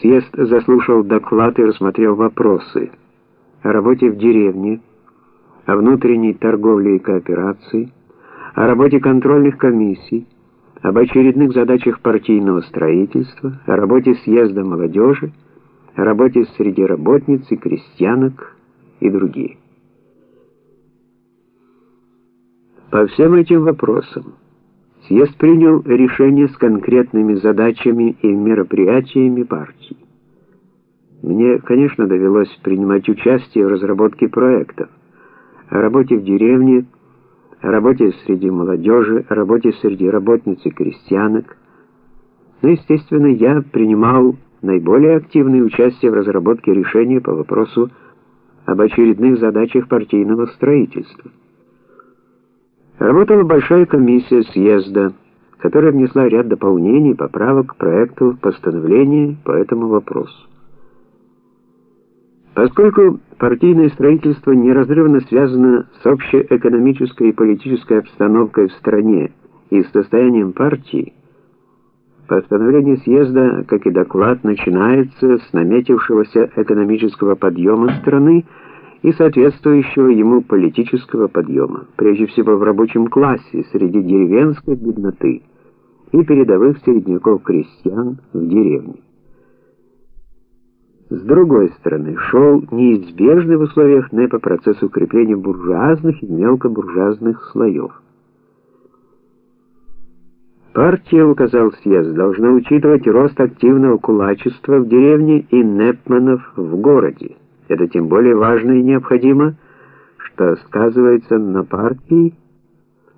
Съезд заслушал доклад и рассмотрел вопросы о работе в деревне, о внутренней торговле и кооперации, о работе контрольных комиссий, об очередных задачах партийного строительства, о работе съезда молодежи, о работе среди работниц и крестьянок и другие. По всем этим вопросам съезд принял решение с конкретными задачами и мероприятиями партии. Мне, конечно, довелось принимать участие в разработке проектов, о работе в деревне, о работе среди молодежи, о работе среди работниц и крестьянок. Но, естественно, я принимал наиболее активное участие в разработке решения по вопросу об очередных задачах партийного строительства. Работала большая комиссия съезда, которая внесла ряд дополнений, поправок к проекту постановления по этому вопросу. Поскольку партийное строительство неразрывно связано с общей экономической и политической обстановкой в стране и с состоянием партии, постановление съезда, как и доклад, начинается с наметившегося экономического подъема страны и соответствующего ему политического подъема, прежде всего в рабочем классе, среди деревенской бедноты и передовых середняков крестьян в деревне. С другой стороны, шел неизбежный в условиях НЭПа процесс укрепления буржуазных и мелкобуржуазных слоев. Партия, указал съезд, должна учитывать рост активного кулачества в деревне и НЭПманов в городе. Это тем более важно и необходимо, что сказывается на партии,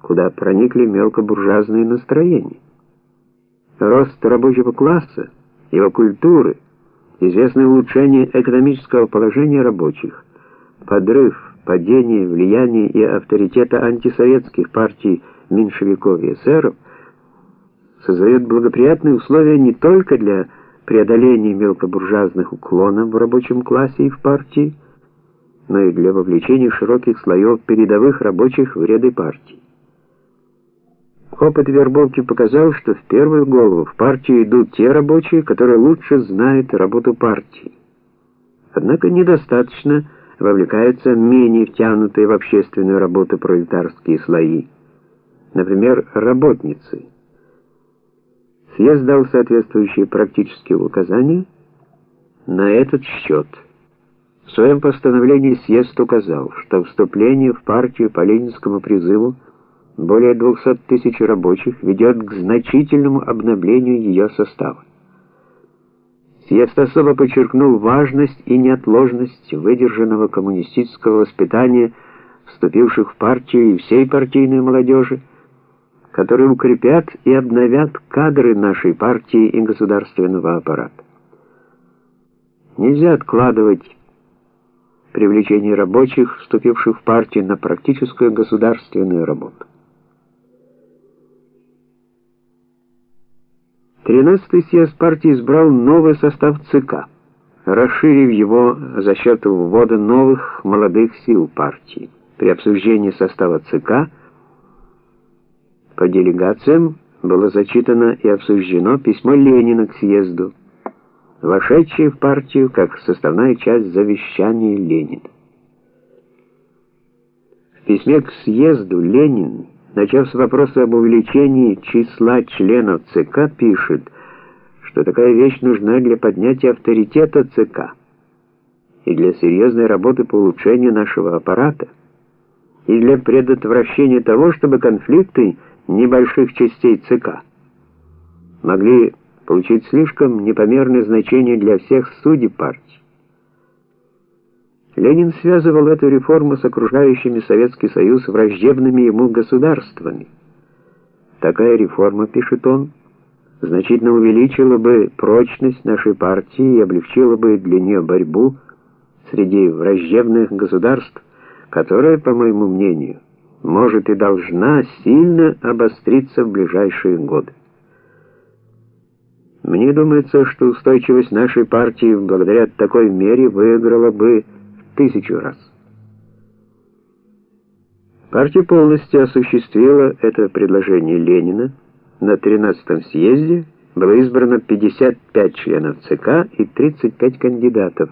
куда проникли мелкобуржуазные настроения. Рост рабочего класса, его культуры, известное улучшение экономического положения рабочих, подрыв, падение влияния и авторитета антисоветских партий меньшевиков и эсеров создает благоприятные условия не только для преодоления мелкобуржуазных уклонов в рабочем классе и в партии, но и для вовлечения широких слоев передовых рабочих в ряды партий. Опыт вербовки показал, что в первую голову в партию идут те рабочие, которые лучше знают работу партии. Однако недостаточно вовлекаются менее втянутые в общественную работу пролетарские слои, например, работницы. Съезд дал соответствующие практические указания на этот счет. В своем постановлении съезд указал, что вступление в партию по ленинскому призыву более 200 тысяч рабочих ведет к значительному обновлению ее состава. Съезд особо подчеркнул важность и неотложность выдержанного коммунистического воспитания вступивших в партию и всей партийной молодежи, которые укрепят и обновят кадры нашей партии и государственного аппарата. Нельзя откладывать привлечение рабочих, вступивших в партию, на практическую государственную работу. Тринадцатый съезд партии избрал новый состав ЦК, расширив его за счет ввода новых молодых сил партии. При обсуждении состава ЦК по делегациям было зачитано и обсуждено письмо Ленина к съезду, вошедшее в партию как составная часть завещания Ленина. В письме к съезду Ленин начав с вопроса об увеличении числа членов ЦК, пишет, что такая вещь нужна для поднятия авторитета ЦК и для серьезной работы по улучшению нашего аппарата, и для предотвращения того, чтобы конфликты небольших частей ЦК могли получить слишком непомерное значение для всех судеб партии. Ленин связывал эту реформу с окружающими Советский Союз враждебными ему государствами. Такая реформа, пишет он, значительно увеличила бы прочность нашей партии и облегчила бы для нее борьбу среди враждебных государств, которая, по моему мнению, может и должна сильно обостриться в ближайшие годы. Мне думается, что устойчивость нашей партии благодаря такой мере выиграла бы тысячу раз. Партия полностью осуществила это предложение Ленина на 13-м съезде было избрано 55 членов ЦК и 35 кандидатов.